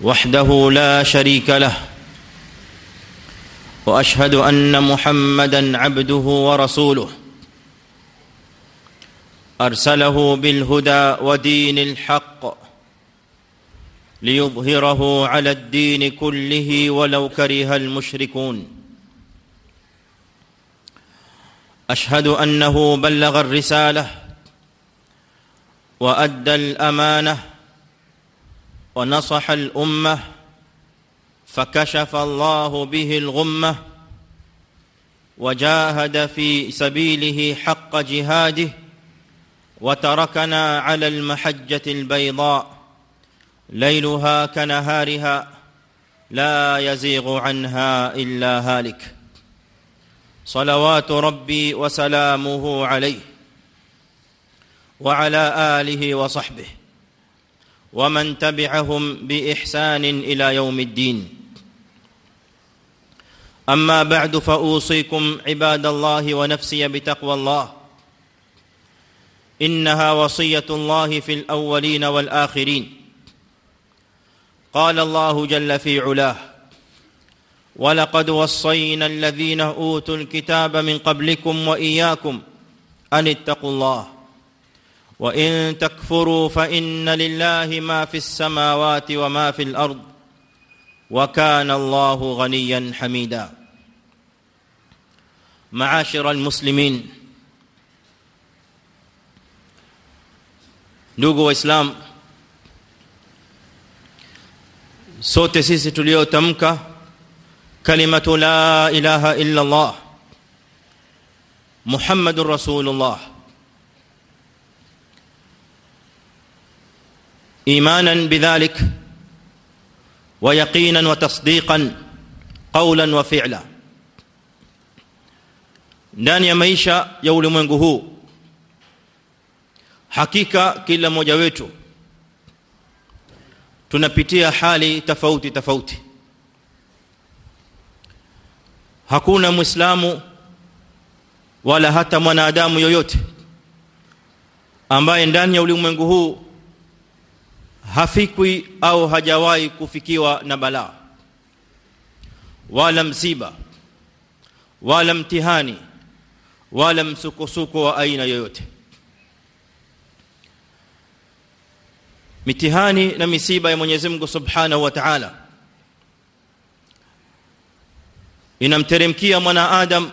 وحده لا شريك له وأشهد أن محمدا عبده ورسوله. أرسله بالهدى ودين الحق ليظهره على الدين كله ولو كره المشركون. أشهد أنه بلغ الرسالة وأدى الأمانة ونصح الأمة فكشف الله به الغمة وجاهد في سبيله حق جهاده وتركنا على المحجة البيضاء ليلها كنهارها لا يزيغ عنها إلا هالك. صلوات ربي وسلامه عليه وعلى آله وصحبه. ومن تبعهم بإحسان إلى يوم الدين. أما بعد فأوصيكم عباد الله ونفسي بتقوى الله. إنها وصية الله في الأولين والآخرين. قال الله جل في علاه ولقد وصينا الذين أوتوا الكتاب من قبلكم وإياكم أن اتقوا الله وإن تكفروا فإن لله ما في السماوات وما في الأرض وكان الله غنيا حميدا. معاشر المسلمين دوغو اسلام صوت سيسي تليو تمكا كلمة لا إله إلا الله محمد رسول الله ايمانا بذلك ويقينا وتصديقا قولا وفعلا ndani ya maisha ya ulimwengu huu hakika kila mmoja wetu tunapitia hali tofauti tofauti hakuna muislamu wala hata mwanadamu yoyote ambaye ndani ya ulimwengu huu hafikwi au hajawahi kufikiwa na balaa wala msiba wala mtihani wala msukosuko wa aina yoyote. Mitihani na misiba ya Mwenyezi Mungu Subhanahu wa Ta'ala inamteremkia mwanaadam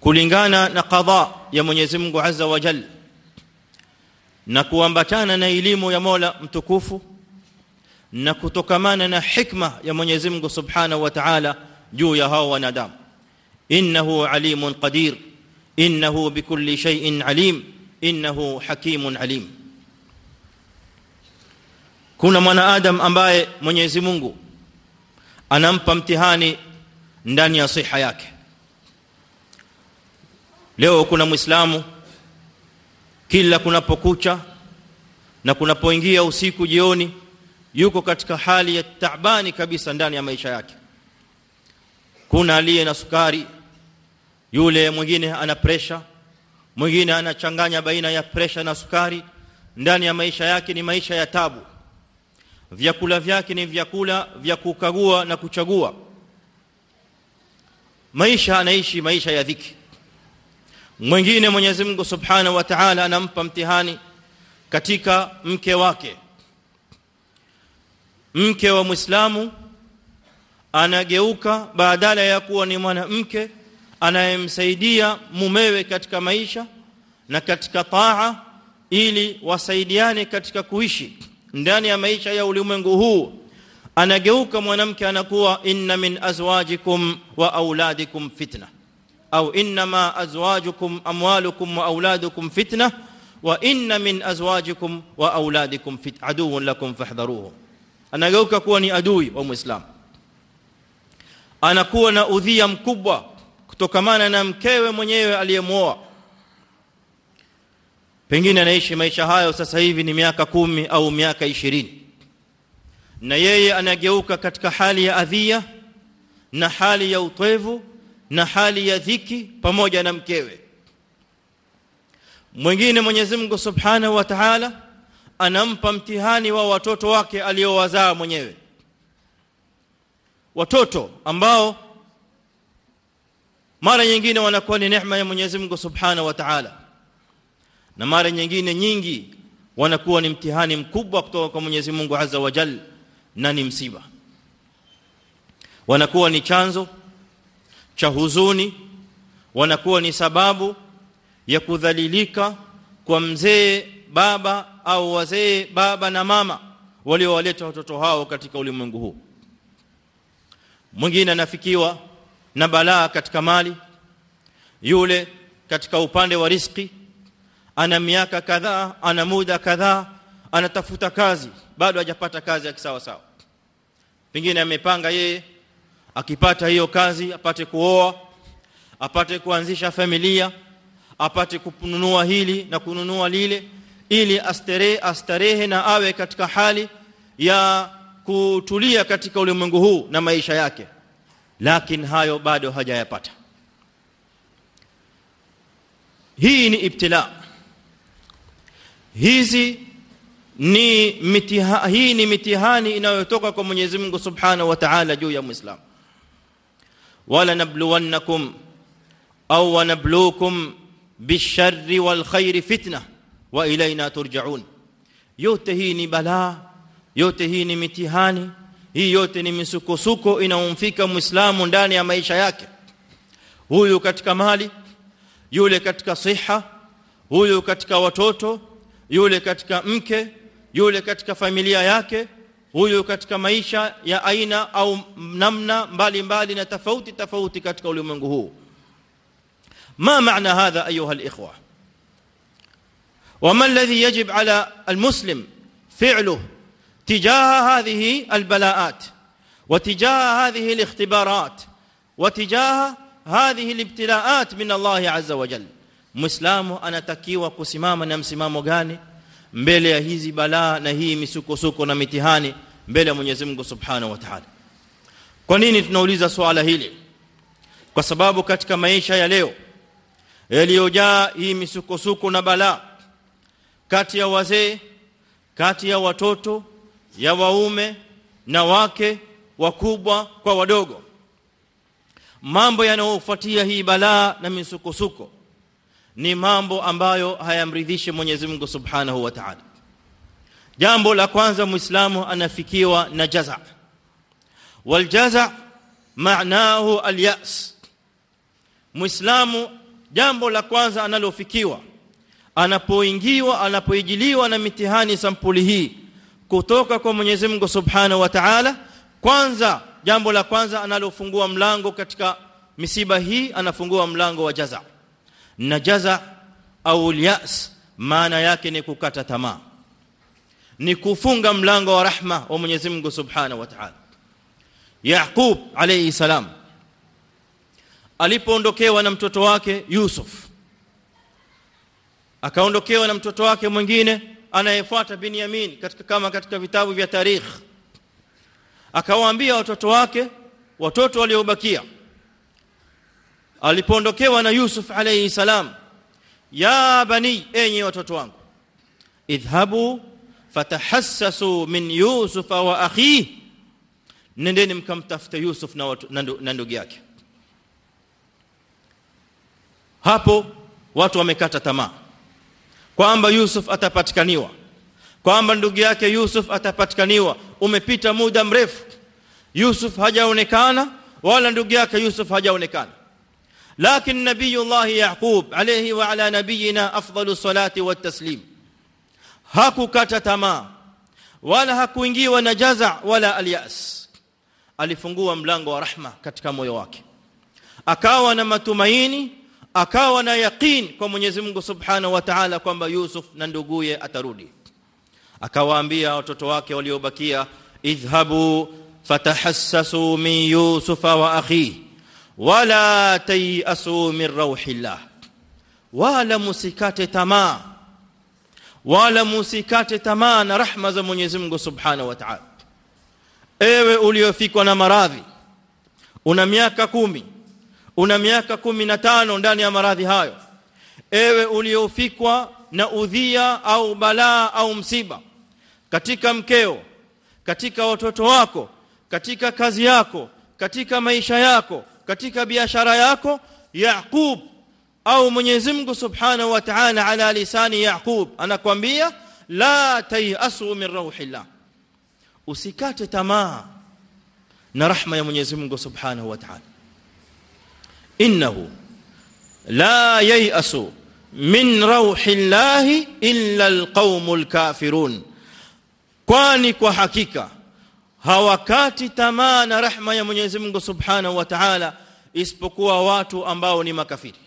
kulingana na qadha ya Mwenyezi Mungu Azza wa Jalla na kuambatana na elimu ya Mola mtukufu na kutokamana na hikma ya Mwenyezi Mungu Subhanahu wa Ta'ala juu ya hao wanadamu. Innahu alimun qadir innahu bikulli shay'in alim innahu hakimun alim. Kuna mwanadamu ambaye Mwenyezi Mungu anampa mtihani ndani ya siha yake. Leo kuna muislamu kila kunapokucha na kunapoingia usiku jioni yuko katika hali ya taabani kabisa ndani ya maisha yake. Kuna aliye na sukari yule mwingine ana presha mwingine anachanganya baina ya presha na sukari. Ndani ya maisha yake ni maisha ya tabu. Vyakula vyake ni vyakula vya kukagua na kuchagua. Maisha anaishi maisha ya dhiki mwingine Mwenyezi Mungu Subhanahu wa Ta'ala anampa mtihani katika mke wake. Mke wa Muislamu anageuka badala ya kuwa ni mwanamke anayemsaidia mumewe katika maisha na katika taa ili wasaidiane katika kuishi. Ndani ya maisha ya ulimwengu huu anageuka mwanamke anakuwa inna min azwajikum wa auladikum fitna au inma azwajukum amwalukum wa auladukum fitna wa inna min azwajikum wa auladikum fit aduwwun lakum fahdharuhum. Anageuka kuwa ni adui wa muislamu anakuwa na udhia mkubwa kutokamana na mkewe mwenyewe aliyemwoa pengine anaishi maisha hayo sasa hivi ni miaka kumi au miaka ishirini. Na yeye anageuka katika hali ya adhia na hali ya utwevu na hali ya dhiki pamoja na mkewe. Mwingine Mwenyezi Mungu Subhanahu wa Ta'ala anampa mtihani wa watoto wake aliowazaa mwenyewe. Watoto ambao mara nyingine wanakuwa ni neema ya Mwenyezi Mungu Subhanahu wa Ta'ala. Na mara nyingine nyingi wanakuwa ni mtihani mkubwa kutoka kwa Mwenyezi Mungu Azza wa Jalla na ni msiba. Wanakuwa ni chanzo cha huzuni wanakuwa ni sababu ya kudhalilika kwa mzee baba au wazee baba na mama waliowaleta watoto hao katika ulimwengu huu. Mwingine anafikiwa na balaa katika mali yule katika upande wa riski ana miaka kadhaa ana muda kadhaa anatafuta kazi bado hajapata kazi ya kisawa sawa pengine amepanga yeye akipata hiyo kazi apate kuoa apate kuanzisha familia apate kununua hili na kununua lile ili astarehe astarehe na awe katika hali ya kutulia katika ulimwengu huu na maisha yake. Lakini hayo bado hajayapata. Hii ni ibtila. Hizi ni mitihani hii ni mitihani inayotoka kwa Mwenyezi Mungu Subhanahu wa Ta'ala juu ya Muislamu wanabluukum bisharri wal khairi fitna wa ilaina turja'un yote hii ni balaa yote hii ni mitihani hii yote ni misukosuko inaomfika muislamu ndani ya maisha yake huyu katika mali yule katika siha huyu katika watoto yule katika mke yule katika familia yake huyu katika maisha ya aina au namna mbalimbali na tofauti tofauti katika ulimwengu huu ما معنى هذا ايها الاخوه وما الذي يجب على المسلم فعله تجاه هذه البلاءات وتجاه هذه الاختبارات وتجاه هذه الابتلاءات من الله عز وجل muislamu anatakiwa kusimama na msimamo gani mbele ya hizi balaa na hii misukosuko na mitihani mbele ya Mwenyezi Mungu Subhanahu wa Ta'ala. Kwa nini tunauliza swala hili? Kwa sababu katika maisha ya leo yaliyojaa hii misukosuko na balaa kati ya wazee kati ya watoto ya waume na wake wakubwa kwa wadogo mambo yanayofuatia hii balaa na misukosuko ni mambo ambayo hayamridhishi Mwenyezi Mungu Subhanahu wa Ta'ala. Jambo la kwanza muislamu anafikiwa na jaza. Wal jaza maanahu al-ya's muislamu jambo la kwanza analofikiwa anapoingiwa anapoijiliwa na mitihani sampuli hii kutoka kwa Mwenyezi Mungu Subhanahu wa Ta'ala kwanza jambo la kwanza analofungua mlango katika misiba hii anafungua mlango wa jaza na jaza au yas maana yake ni kukata tamaa ni kufunga mlango wa rahma wa Mwenyezi Mungu Subhanahu wa Ta'ala. Yaqub alayhi salam alipoondokewa na mtoto wake Yusuf akaondokewa na mtoto wake mwingine anayefuata Binyamin katika kama katika vitabu vya tarikh akawaambia watoto wake watoto waliobakia alipoondokewa na Yusuf alayhi salam ya bani enyi watoto wangu idhhabu fatahassasu min Yusuf wa akhihi nendeni mkamtafute Yusuf na, watu, na ndugu yake. Hapo watu wamekata tamaa kwamba Yusuf atapatikaniwa kwamba ndugu yake Yusuf atapatikaniwa. Umepita muda mrefu Yusuf hajaonekana wala ndugu yake Yusuf hajaonekana lakini nabiyullah Yaqub alayhi wa ala nabiyina afdalu salati wat taslim hakukata tamaa wala hakuingiwa na jaza wala alyas alifungua mlango wa rahma katika moyo wake akawa na matumaini akawa na yaqeen kwa Mwenyezi Mungu Subhanahu wa Ta'ala kwamba Yusuf na nduguye atarudi akawaambia watoto wake waliobakia idhhabu fatahassasu min yusufa wa akhihi wala tayasu min rauhillah. Wala musikate tamaa. Wala musikate tamaa na rahma za Mwenyezi Mungu Subhanahu wa Ta'ala. Ewe uliofikwa na maradhi una miaka kumi una miaka kumi na tano ndani ya maradhi hayo. Ewe uliofikwa na udhia au balaa au msiba katika mkeo katika watoto wako katika kazi yako katika maisha yako katika biashara yako Yaqub au Mwenyezi Mungu Subhanahu wa Ta'ala ala lisani Yaqub anakuambia la tayasu min rauhillah usikate tamaa na rahma ya Mwenyezi Mungu Subhanahu wa Ta'ala innahu la yayasu min rauhillahi illa alqaumul kafirun kwani kwa hakika hawakati tamaa na rahma ya Mwenyezi Mungu Subhanahu wa Ta'ala isipokuwa watu ambao ni makafiri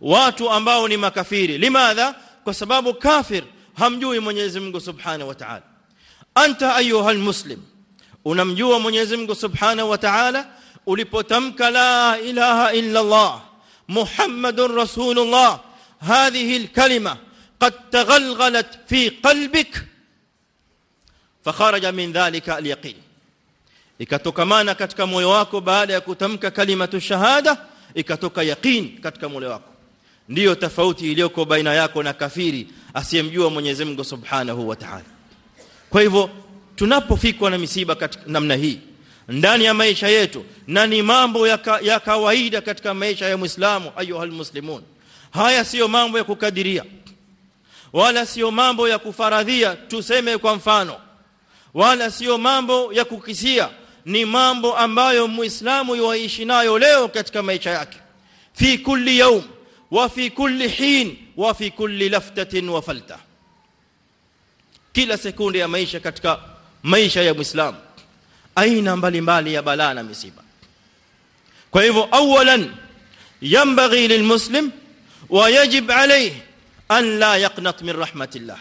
watu ambao ni makafiri limadha kwa sababu kafir hamjui Mwenyezi Mungu Subhanahu wa Ta'ala anta ayuha almuslim unamjua Mwenyezi Mungu Subhanahu wa Ta'ala ulipotamka la ilaha illa Allah Muhammadur Rasulullah هذه الكلمة قد تغلغلت في قلبك fakharaja min dhalika alyaqin. Ikatokamana katika moyo wako baada ya kutamka kalimatu shahada ikatoka yaqin katika moyo wako. Ndiyo tofauti iliyoko baina yako na kafiri asiyemjua Mwenyezi Mungu Subhanahu wa Ta'ala. Kwa hivyo tunapofikwa na misiba katika namna hii ndani ya maisha yetu na ni mambo ya, ka, ya kawaida katika maisha ya Muislamu ayuhal muslimun haya sio mambo ya kukadiria wala sio mambo ya kufaradhia tuseme kwa mfano wala sio mambo ya kukisia ni mambo ambayo muislamu yuishi nayo leo katika maisha yake fi kulli yawm wa fi kulli hin wa fi kulli laftatin wa falta kila sekunde ya maisha katika maisha ya muislamu aina mbalimbali ya balaa na misiba kwa hivyo awalan yanbaghi lilmuslim ويجب عليه أن لا يقنط من رحمة الله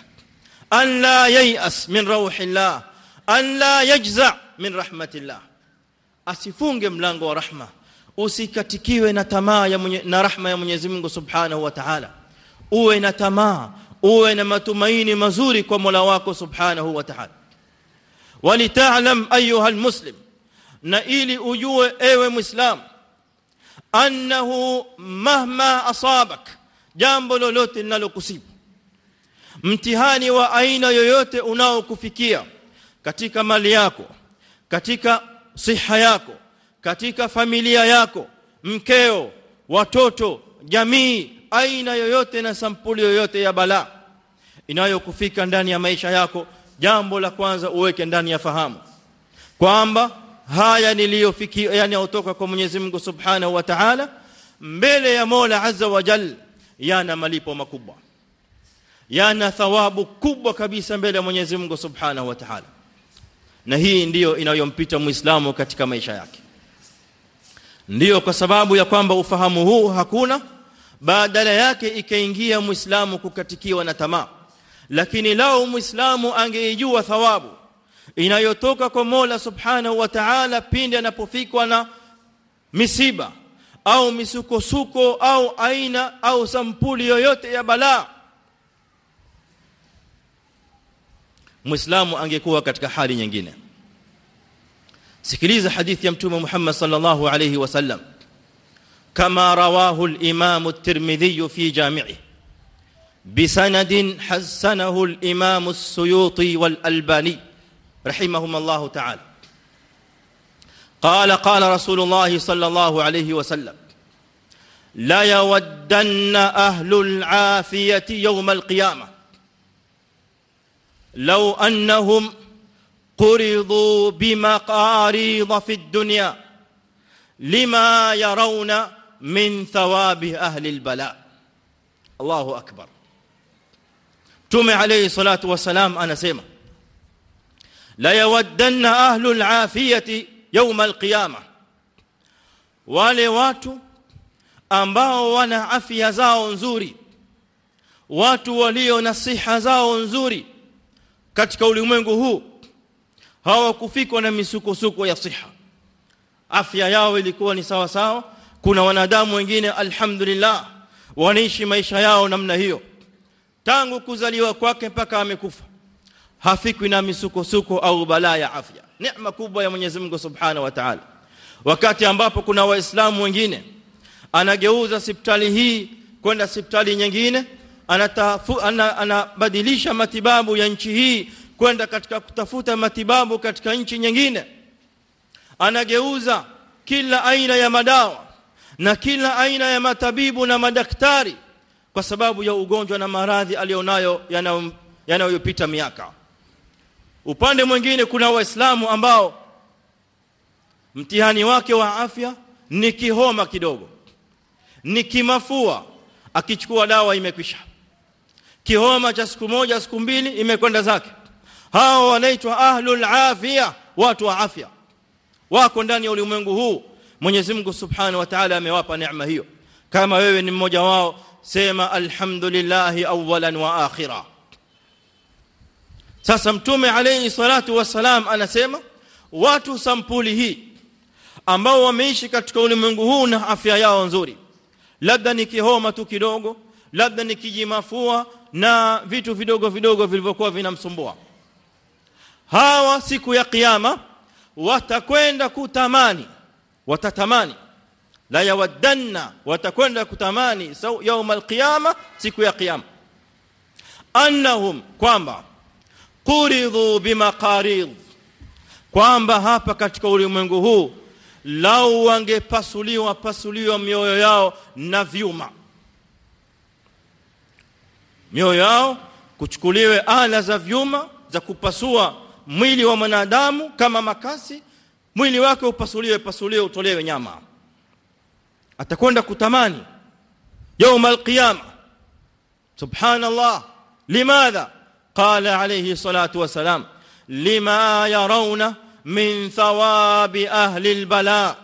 أن لا ييأس من روح an la yajza min rahmatillah, asifunge mlango wa rahma, usikatikiwe na tamaa ya mwenye, na rahma ya Mwenyezi Mungu Subhanahu wa Ta'ala. Uwe na tamaa, uwe na matumaini mazuri kwa Mola wako Subhanahu wa Ta'ala. Walitalam ayuha almuslim, na ili ujue ewe Muislam, annahu mahma asabak, jambo lolote linalokusibu, mtihani wa aina yoyote unaokufikia katika mali yako katika siha yako katika familia yako mkeo watoto jamii aina yoyote na sampuli yoyote ya balaa inayokufika ndani ya maisha yako jambo la kwanza uweke ndani ya fahamu kwamba haya niliyofikia yani kutoka kwa Mwenyezi Mungu Subhanahu wa Ta'ala mbele ya Mola Azza wa Jal yana malipo makubwa yana thawabu kubwa kabisa mbele ya Mwenyezi Mungu Subhanahu wa Ta'ala na hii ndiyo inayompita Muislamu katika maisha yake. Ndiyo kwa sababu ya kwamba ufahamu huu hakuna badala yake ikaingia Muislamu kukatikiwa na tamaa. Lakini lao Muislamu angeijua thawabu inayotoka kwa Mola Subhanahu wa Ta'ala pindi anapofikwa na misiba au misukosuko au aina au sampuli yoyote ya balaa Muislamu angekuwa katika hali nyingine sikiliza hadithi ya mtume Muhammad sallallahu alayhi wasallam kama rawahu al-Imam at-Tirmidhi fi jami'ihi بسند حسنه الإمام السيوطي والألباني رحمهم الله تعالى قال قال رسول الله صلى الله عليه وسلم لا يودن أهل العافية يوم القيامة لو أنهم قرضوا بمقاريض في الدنيا لما يرون من ثواب أهل البلاء. الله أكبر. تومي عليه الصلاة والسلام أنا سيما. ليودن أهل العافية يوم القيامة. ولوات أنباو ونعفي زاو زوري واتو وَلِيُّ نصيح زاو زوري katika ulimwengu huu hawakufikwa na misukosuko ya siha. Afya yao ilikuwa ni sawa sawa. Kuna wanadamu wengine alhamdulillah wanaishi maisha yao namna hiyo. Tangu kuzaliwa kwake mpaka amekufa hafikwi na misukosuko au balaa ya afya. Neema kubwa ya Mwenyezi Mungu Subhanahu wa Ta'ala. Wakati ambapo kuna waislamu wengine anageuza hospitali hii kwenda hospitali nyingine ana, anabadilisha matibabu ya nchi hii kwenda katika kutafuta matibabu katika nchi nyingine. Anageuza kila aina ya madawa na kila aina ya matabibu na madaktari kwa sababu ya ugonjwa na maradhi aliyonayo yanayopita yana miaka. Upande mwingine kuna waislamu ambao mtihani wake wa afya ni kihoma kidogo ni kimafua akichukua dawa imekwisha kihoma cha siku moja siku mbili imekwenda zake. Hao wanaitwa ahlul afia watu wa afya. Wako ndani ya ulimwengu huu. Mwenyezi Mungu Subhanahu wa Ta'ala amewapa neema hiyo. Kama wewe ni mmoja wao sema alhamdulillah awwalan wa akhira. Sasa mtume alayhi salatu wasalam anasema watu sampuli hii ambao wameishi katika ulimwengu huu na afya yao nzuri labda ni kihoma tu kidogo labda ni kijimafua na vitu vidogo vidogo vilivyokuwa vinamsumbua. Hawa siku ya kiyama watakwenda kutamani watatamani. La yawaddanna watakwenda kutamani يوم القيامه siku ya kiyama. Annahum kwamba quridhu bimaqarid kwamba hapa katika ulimwengu huu lau wangepasuliwa pasuliwa mioyo yao na vyuma mioyo yao kuchukuliwe ala za vyuma za kupasua mwili wa mwanadamu kama makasi mwili wake upasuliwe pasuliwe utolewe nyama atakwenda kutamani يوم القيامه سبحان الله لماذا قال عليه الصلاه والسلام لما يرون min thawabi ahli albala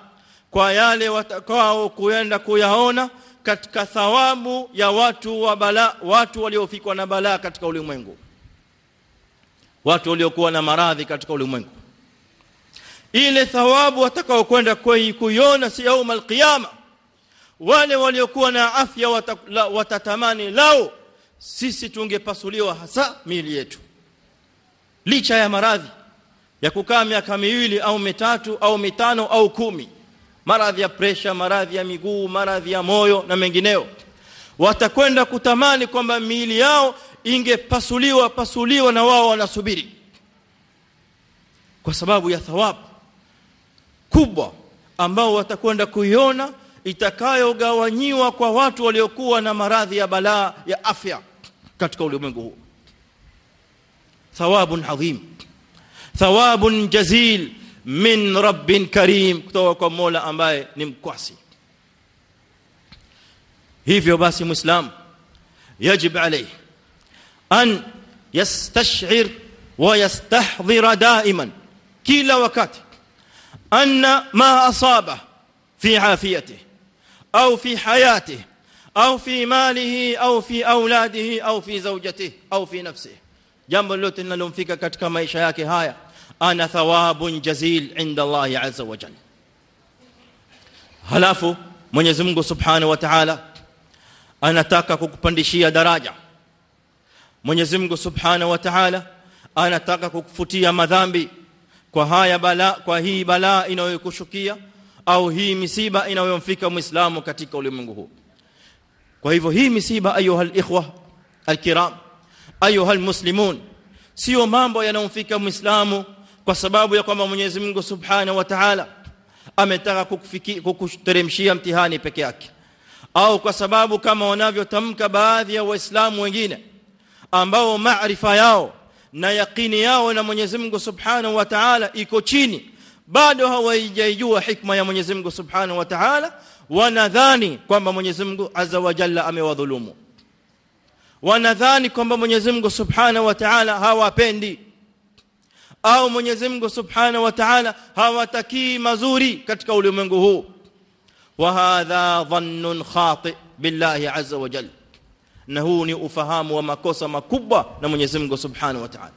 kwa yale watakao kuenda kuyaona katika thawabu ya watu wa bala watu waliofikwa na balaa katika ulimwengu. Watu waliokuwa na maradhi katika ulimwengu. Ile thawabu watakao kwenda kuiona si yaum alqiyama. Wale waliokuwa na afya watatamani lao sisi tungepasuliwa hasa miili yetu. Licha ya maradhi ya kukaa miaka miwili au mitatu au mitano au kumi maradhi ya presha maradhi ya miguu maradhi ya moyo na mengineo. Watakwenda kutamani kwamba miili yao ingepasuliwa pasuliwa na wao wanasubiri. Kwa sababu ya thawabu kubwa ambao watakwenda kuiona itakayogawanyiwa kwa watu waliokuwa na maradhi ya balaa ya afya katika ulimwengu huu. Thawabun adhim. Thawabun jazil min rabbin karim kutoka kwa Mola ambaye ni mkwasi hivyo basi muislam yajib alayhi an yastash'ir wa yastahdhira daiman kila wakati anna ma asaba fi afiyatihi au fi hayatihi au fi malihi au fi auladihi au fi zawjatihi au fi nafsihi jambo lolote linalomfika katika maisha yake haya ana thawabun jazil inda Allah azza wa jalla halafu Mwenyezi Mungu Subhanahu wa Ta'ala anataka kukupandishia daraja Mwenyezi Mungu Subhanahu wa Ta'ala anataka kukufutia madhambi kwa haya bala kwa hii balaa inayokushukia au hii misiba inayomfika muislamu katika ulimwengu huu kwa hivyo hii misiba ayuha alikhwa alkiram ayuha almuslimun sio mambo yanayomfika muislamu kwa sababu ya kwamba Mwenyezi Mungu Subhanahu wa Ta'ala ametaka kukuteremshia mtihani peke yake. Au kwa sababu kama wanavyotamka baadhi ya waislamu wengine ambao maarifa yao na yaqini yao na Mwenyezi Mungu Subhanahu wa Ta'ala iko chini bado hawaijajua hikma ya Mwenyezi Mungu Subhanahu wa Ta'ala wanadhani kwamba Mwenyezi Mungu Azza wa Jalla amewadhulumu. Wanadhani kwamba Mwenyezi Mungu Subhanahu wa Ta'ala hawapendi au Mwenyezi Mungu Subhanahu wa Ta'ala hawatakii mazuri katika ulimwengu huu. Wa hadha dhannun khati billahi azza wa jalla na huu ni ufahamu wa makosa makubwa na Mwenyezi Mungu Subhanahu wa Ta'ala.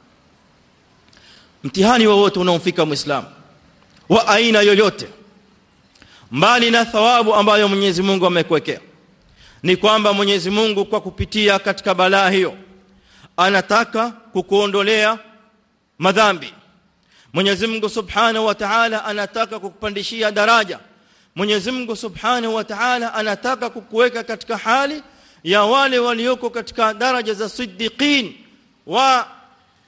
Mtihani wowote unaomfika muislamu wa aina yoyote mbali na thawabu ambayo Mwenyezi Mungu amekuwekea ni kwamba Mwenyezi Mungu kwa kupitia katika balaa hiyo anataka kukuondolea madhambi Mwenyezi Mungu Subhanahu wa Ta'ala anataka kukupandishia daraja Mwenyezi Mungu Subhanahu wa Ta'ala anataka kukuweka katika hali ya wale walioko katika daraja za siddiqin wa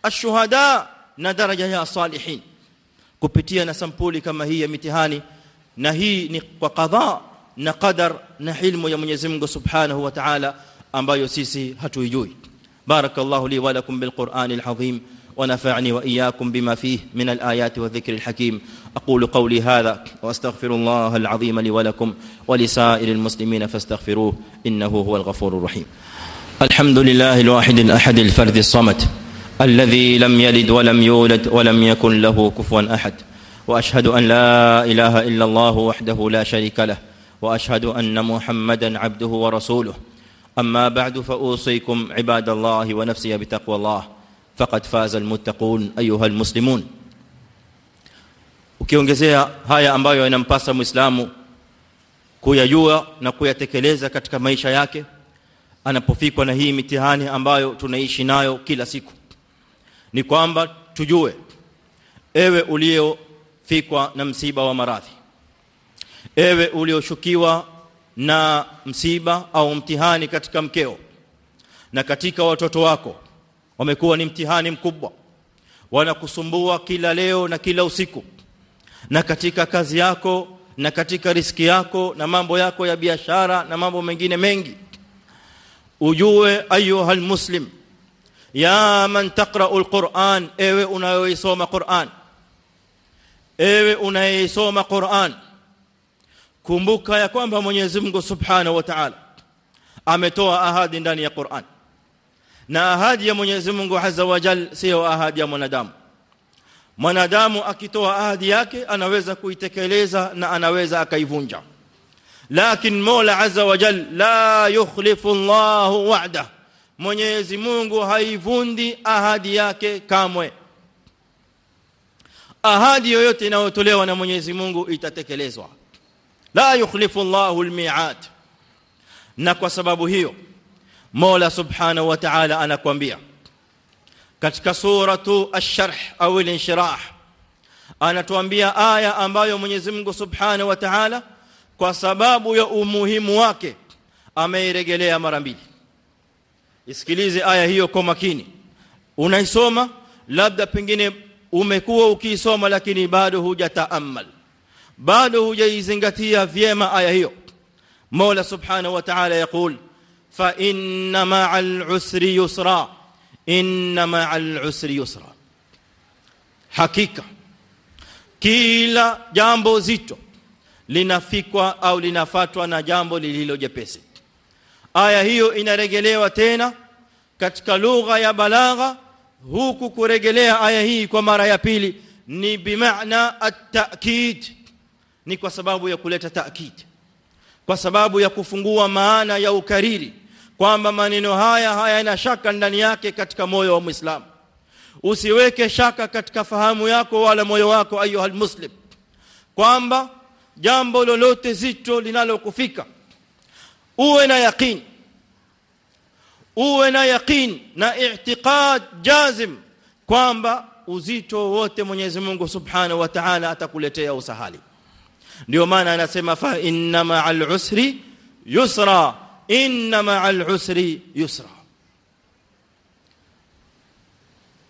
ashuhada na daraja ya salihin kupitia na sampuli kama hii ya mitihani na hii ni kwa qadha na qadar na hilmu ya Mwenyezi Mungu Subhanahu wa Ta'ala ambayo sisi hatuijui barakallahu li wa lakum bil Qur'anil azim ونفعني وإياكم بما فيه من الآيات والذكر الحكيم. أقول قولي هذا وأستغفر الله العظيم لي ولكم ولسائر المسلمين فاستغفروه إنه هو الغفور الرحيم. الحمد لله الواحد الأحد الفرد الصمد الذي لم يلد ولم يولد ولم يكن له كفوا أحد. وأشهد أن لا إله إلا الله وحده لا شريك له. وأشهد أن محمدا عبده ورسوله. أما بعد فأوصيكم عباد الله ونفسي بتقوى الله. Faqad faza almuttaqun ayuha almuslimun. Ukiongezea haya ambayo inampasa muislamu kuyajua na kuyatekeleza katika maisha yake anapofikwa na hii mitihani ambayo tunaishi nayo kila siku ni kwamba tujue ewe uliofikwa na msiba wa maradhi ewe ulioshukiwa na msiba au mtihani katika mkeo na katika watoto wako wamekuwa ni mtihani mkubwa. Wanakusumbua kila leo na kila usiku. Na katika kazi yako na katika riski yako na mambo yako ya biashara na mambo mengine mengi. Ujue ayuha almuslim ya man taqra'u alquran ewe unayoisoma quran. Ewe unayeisoma quran. Kumbuka ya kwamba Mwenyezi Mungu Subhanahu wa Ta'ala ametoa ahadi ndani ya Qur'an na ahadi ya Mwenyezi Mungu Azza wa Jal sio ahadi ya mwanadamu mwanadamu akitoa ahadi yake anaweza kuitekeleza na anaweza akaivunja lakini Mola Azza wa Jal la yukhlifu Allahu wa'da Mwenyezi Mungu haivundi ahadi yake kamwe ahadi yoyote inayotolewa na Mwenyezi Mungu itatekelezwa la yukhlifu Allahu al-mi'ad na kwa sababu hiyo Mola Subhanahu wa Ta'ala anakuambia katika suratu ash-sharh au al-inshirah anatuambia aya ambayo Mwenyezi Mungu Subhanahu wa Ta'ala kwa sababu ya umuhimu wake ameiregelea mara mbili. Isikilize aya hiyo kwa makini. Unaisoma labda pengine umekuwa ukiisoma lakini bado hujataamal bado hujaizingatia vyema aya hiyo. Mola Subhanahu wa Ta'ala yakul fa inna ma'al usri yusra. Inna ma'al usri yusra. Hakika kila jambo zito linafikwa au linafatwa na jambo lililo jepesi. Aya hiyo inaregelewa tena katika lugha ya balagha huku kuregelea aya hii kwa mara ya pili ni bimaana at-ta'kid. Ni kwa sababu ya kuleta ta'kid. Kwa sababu ya kufungua maana ya ukariri kwamba maneno haya hayana shaka ndani yake katika moyo wa Muislamu. Usiweke shaka katika fahamu yako wala moyo wako ayuha muslim kwamba jambo lolote zito linalokufika uwe na yaqeen uwe na yaqeen na i'tiqad jazim kwamba uzito wote Mwenyezi Mungu Subhanahu wa Ta'ala atakuletea usahali. Ndio maana anasema fa inna ma'al usri yusra inna ma'al usri yusra.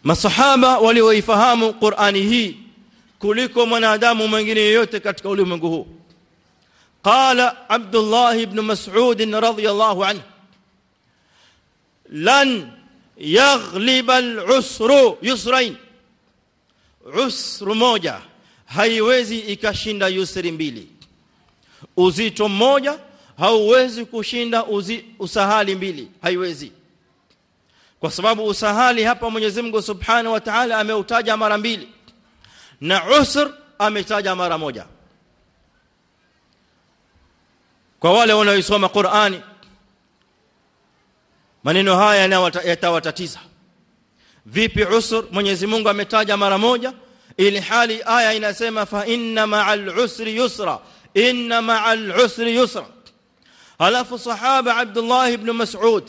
Masahaba walioifahamu Qur'ani hii kuliko mwanadamu mwingine yeyote katika ulimwengu huu. Qala Abdullah ibn Mas'ud radhiyallahu anhu lan yaghlib al-usru yusrain usru moja haiwezi ikashinda yusri mbili. Uzito mmoja hauwezi kushinda uzi, usahali mbili. Haiwezi. Kwa sababu usahali hapa Mwenyezi Mungu Subhanahu wa Ta'ala ameutaja mara mbili. Na usr ametaja mara moja. Kwa wale wanaoisoma Qur'ani maneno haya yatawatatiza. Vipi usr? Mwenyezi Mungu ametaja mara moja ili hali aya inasema fa inna ma'al usri yusra. Inna ma'al usri yusra halafu sahaba Abdullah ibn Mas'ud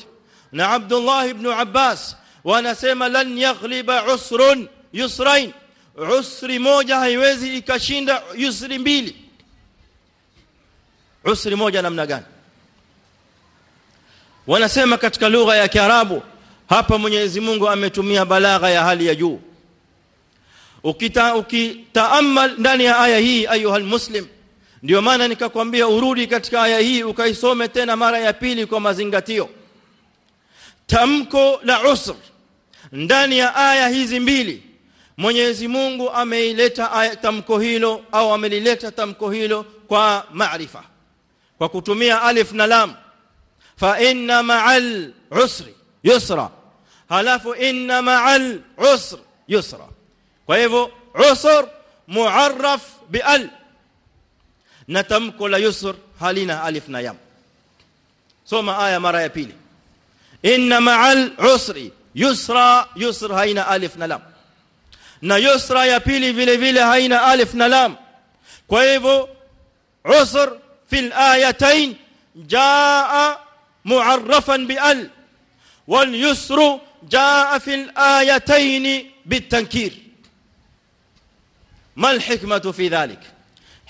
na Abdullah ibn Abbas wanasema lan yaghliba usrun yusrain usri moja haiwezi ikashinda yusri mbili usri moja namna gani wanasema katika lugha ya Kiarabu hapa Mwenyezi Mungu ametumia balagha ya hali ya juu ukita ukitaamal ndani ya aya hii ayuhal muslim ndio maana nikakwambia urudi katika aya hii ukaisome tena mara ya pili kwa mazingatio. Tamko la usr. Ndani ya aya hizi mbili Mwenyezi Mungu ameileta tamko hilo au amelileta tamko hilo kwa maarifa. Kwa kutumia alif na lam. Fa inna ma'al usri yusra. Halafu inna ma'al usr yusra. Kwa hivyo usr muarraf bi al na tamko la yusr halina alif na yam soma aya mara ya pili inna ma'al usri yusra yusr haina alif na lam na yusra ya pili vile vile haina alif na lam kwa hivyo usr fil ayatain jaa mu'arrafan bi al wal yusru jaa fil ayatain bitankir ما الحكمه في ذلك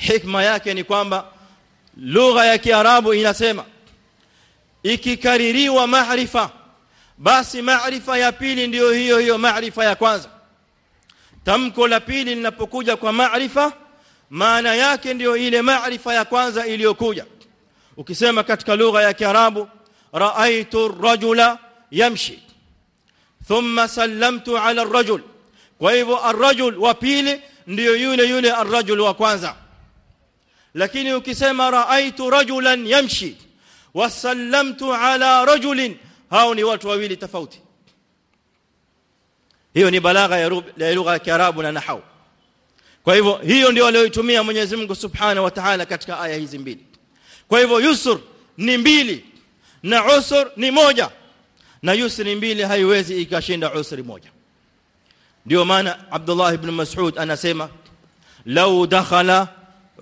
hikma yake ni kwamba lugha ya kiarabu inasema ikikaririwa maarifa basi maarifa ya pili ndiyo hiyo hiyo maarifa ya kwanza tamko la pili linapokuja kwa maarifa maana yake ndiyo ile maarifa ya kwanza iliyokuja ukisema katika lugha ya kiarabu raaitu ar-rajula yamshi thumma sallamtu ala ar-rajul kwa hivyo ar-rajul wa pili ndiyo yule yule ar-rajul wa kwanza lakini ukisema raaitu rajulan yamshi wasallamtu ala rajulin hao ni watu wawili tofauti. Hiyo ni balagha ya lugha ya kiarabu na nahau. Kwa hivyo hiyo ndio aliyoitumia Mwenyezi Mungu Subhanahu wa Ta'ala katika aya hizi mbili. Kwa hivyo yusr ni mbili na usr ni moja na yusri mbili haiwezi ikashinda usri moja. Ndio maana Abdullah ibn Mas'ud anasema law dakhala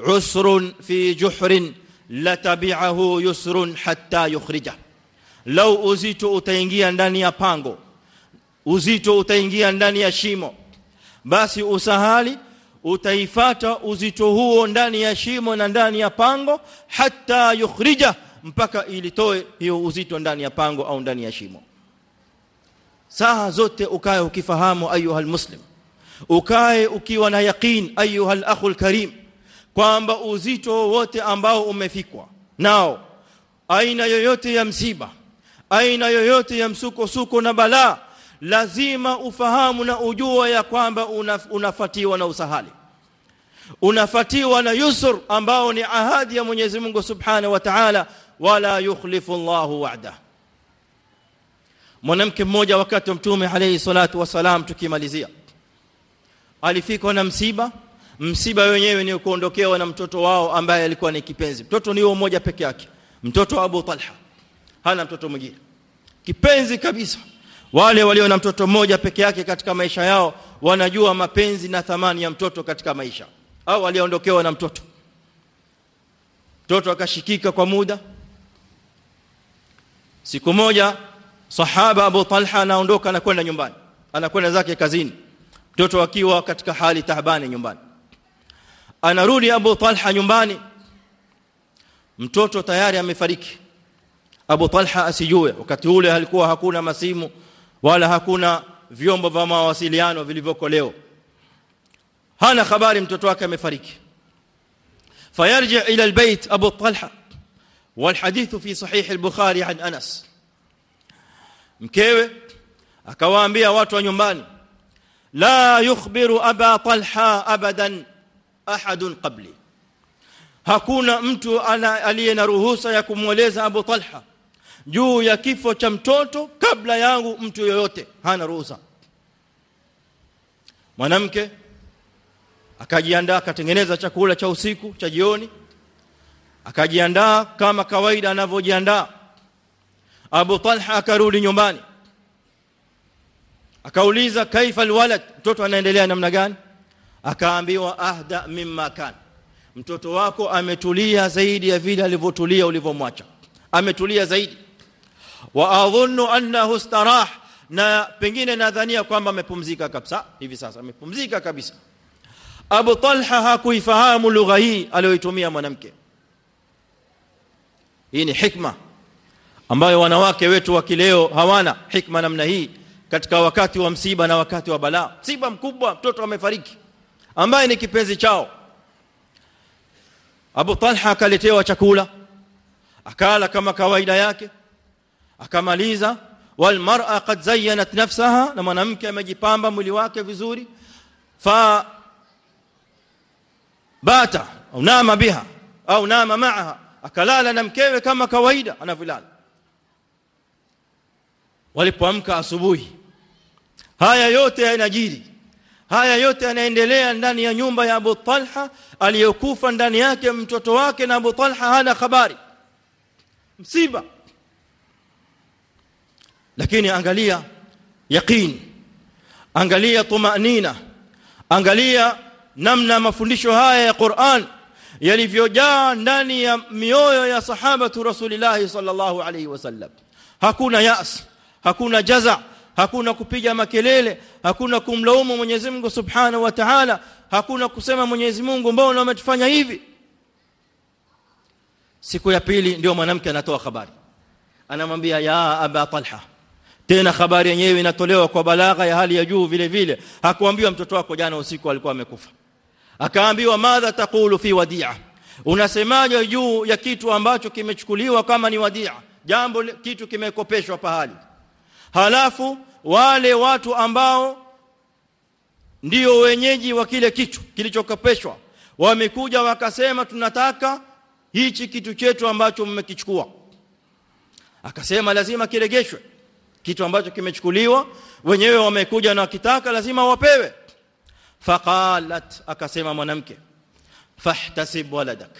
usrun fi juhrin latabi'ahu yusrun hatta yukhrija law uzito utaingia ndani ya pango uzito utaingia ndani ya shimo basi usahali utaifata uzito huo ndani ya shimo na ndani ya pango hatta yukhrija mpaka ilitoe hiyo uzito ndani ya pango au ndani ya shimo saa zote ukae ukifahamu ayuha muslim ukae ukiwa na yaqeen ayuha akhul karim kwamba uzito wote ambao umefikwa nao aina yoyote ya msiba aina yoyote ya msukosuko na balaa lazima ufahamu na ujua ya kwamba unafatiwa na usahali. Unafatiwa na yusur ambao ni ahadi ya Mwenyezi Mungu Subhanahu wa Ta'ala wala yukhlifu Allahu wa'da. Mwanamke mmoja wakati wa mtume alayhi salatu wasalam tukimalizia alifikwa na msiba msiba wenyewe ni kuondokewa na mtoto wao ambaye alikuwa ni kipenzi. Mtoto ni mmoja peke yake. Mtoto wa Abu Talha. Hana mtoto mwingine. Kipenzi kabisa. Wale walio na mtoto mmoja peke yake katika maisha yao wanajua mapenzi na thamani ya mtoto katika maisha. Au waliondokewa na mtoto. Mtoto akashikika kwa muda. Siku moja sahaba Abu Talha anaondoka na kwenda nyumbani. Anakwenda zake kazini. Mtoto akiwa katika hali tahbani nyumbani anarudi Abu Talha nyumbani mtoto tayari amefariki Abu Talha asijue wakati ule alikuwa hakuna masimu wala hakuna vyombo vya mawasiliano vilivyoko leo hana habari mtoto wake amefariki فيرجع إلى البيت ابو طلحه والحديث في صحيح البخاري عن انس mkewe akawaambia watu wa nyumbani la yukhbiru aba talha abadan ahadun qabli. Hakuna mtu aliye na ruhusa ya kumweleza abu talha juu ya kifo cha mtoto kabla yangu mtu yoyote hana ruhusa. Mwanamke akajiandaa akatengeneza chakula cha usiku cha jioni akajiandaa kama kawaida anavyojiandaa. Abu Talha akarudi nyumbani. Akauliza kaifa alwalad? Mtoto anaendelea namna gani akaambiwa ahda mimma kan. Mtoto wako ametulia zaidi ya vile alivyotulia ulivyomwacha. Ametulia zaidi. Wa adhunnu annahu istarah. Na pengine nadhania kwamba amepumzika kabisa. Hivi sasa amepumzika kabisa. Abu Talha hakuifahamu lugha hii aliyoitumia mwanamke. Hii ni hikma ambayo wanawake wetu wa kileo hawana hikma namna hii katika wakati wa msiba na wakati wa balaa. Msiba mkubwa mtoto amefariki ambaye ni kipenzi chao Abu Talha akaletewa chakula akala kama kawaida yake akamaliza wal mar'a qad zayyanat nafsaha na mwanamke amejipamba mwili wake vizuri fa bata au nama biha au nama maaha akalala na mkewe kama kawaida anavilala walipoamka asubuhi haya yote yanajiri haya yote yanaendelea ndani ya nyumba ya Abu Talha aliyokufa ndani yake mtoto wake na Abu Talha hana habari msiba. Lakini angalia yaqeen angalia tumanina angalia namna mafundisho haya ya Qur'an yalivyojaa ndani ya mioyo ya sahaba tu rasulillah sallallahu alayhi wasallam. Hakuna yas hakuna jaza hakuna kupiga makelele hakuna kumlaumu Mwenyezi Mungu Subhanahu wa Ta'ala hakuna kusema Mwenyezi Mungu mbona umetufanya hivi? Siku ya pili ndio mwanamke anatoa habari. Anamwambia ya aba talha. Tena habari yenyewe inatolewa kwa balagha ya hali ya juu vile vile. Hakuambiwa mtoto wako jana usiku alikuwa amekufa. Akaambiwa madha taqulu fi wadia? Unasemaje juu ya kitu ambacho kimechukuliwa kama ni wadia? Jambo kitu kimekopeshwa pahali. Halafu wale watu ambao ndio wenyeji wa kile kitu kilichokopeshwa. Wamekuja wakasema tunataka hichi kitu chetu ambacho mmekichukua. Akasema lazima kiregeshwe. Kitu ambacho kimechukuliwa wenyewe wamekuja na kitaka lazima wapewe. Faqalat akasema mwanamke fahtasib waladak.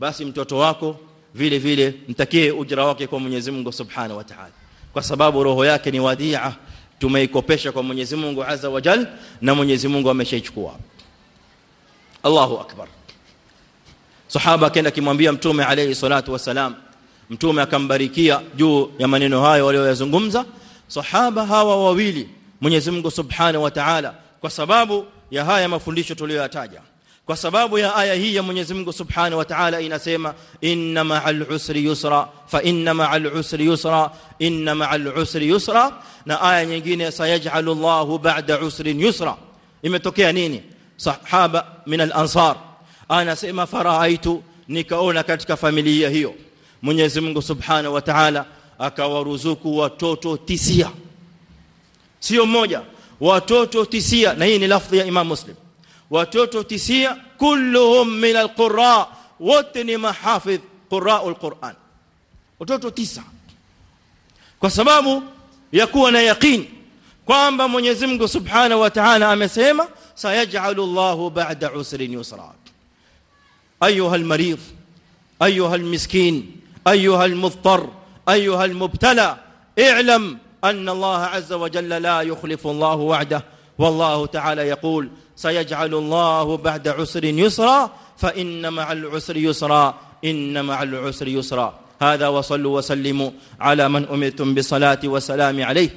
Basi mtoto wako vile vile mtakie ujira wake kwa Mwenyezi Mungu Subhanahu wa Ta'ala kwa sababu roho yake ni wadia. Tumeikopesha kwa Mwenyezi Mungu Azza wa Jal na Mwenyezi Mungu ameshaichukua. Allahu akbar. Sahaba akaenda kimwambia mtume alayhi salatu wasalam mtume akambarikia juu ya maneno hayo walioyazungumza sahaba hawa wawili Mwenyezi Mungu Subhanahu wa Ta'ala kwa sababu ya haya mafundisho tuliyoyataja kwa sababu ya aya hii ya Mwenyezi Mungu Subhanahu wa Ta'ala inasema inna ma'al usri yusra fa inna ma'al usri yusra inna ma'al usri yusra na aya nyingine sayaj'alu Allahu ba'da usrin yusra imetokea nini sahaba min al-ansar anasema faraaitu nikaona katika familia hiyo Mwenyezi Mungu Subhanahu wa Ta'ala akawaruzuku watoto tisia sio mmoja watoto tisia na hii ni lafzi ya Imam Muslim watoto tisia kulluhum min alqurra wote ni mahafidh qurra'ul Qur'an watoto tisa kwa sababu ya kuwa na yaqeen kwamba Mwenyezi Mungu Subhanahu wa Ta'ala amesema sayaj'alu Allahu ba'da usrin yusra ayuha almarid ayuha almiskin ayuha almudhtar ayuha almubtala i'lam أن الله عز وجل لا يخلف الله وعده والله تعالى يقول سيجعل الله بعد عسر يسرا فإن مع العسر يسرا إن مع العسر يسرا. هذا وصلوا وسلموا على من أمرتم بالصلاة والسلام عليه.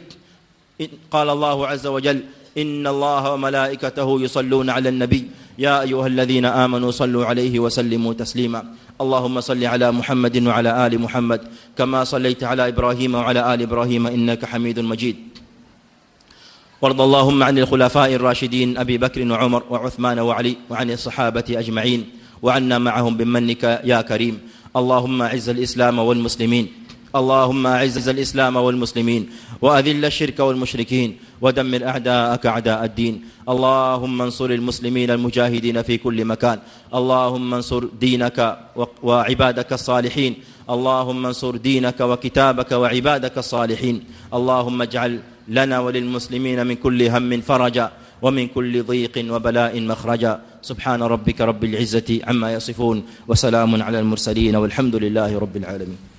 قال الله عز وجل إن الله وملائكته يصلون على النبي. يا أيها الذين آمنوا صلوا عليه وسلموا تسليما. اللهم صل على محمد وعلى آل محمد كما صليت على إبراهيم وعلى آل إبراهيم إنك حميد مجيد. وارض اللهم عن الخلفاء الراشدين أبي بكر وعمر وعثمان وعلي وعن الصحابة أجمعين وعنا معهم بمنك يا كريم. اللهم أعز الإسلام والمسلمين. اللهم أعز الإسلام والمسلمين. وأذل الشرك والمشركين. ودمر أعداءك أعداء الدين. اللهم انصر المسلمين المجاهدين في كل مكان. اللهم انصر دينك وعبادك الصالحين. اللهم انصر دينك وكتابك وعبادك الصالحين. اللهم اجعل لنا وللمسلمين من كل هم فرجا ومن كل ضيق وبلاء مخرجا. سبحان ربك رب العزة عما يصفون وسلام على المرسلين والحمد لله رب العالمين.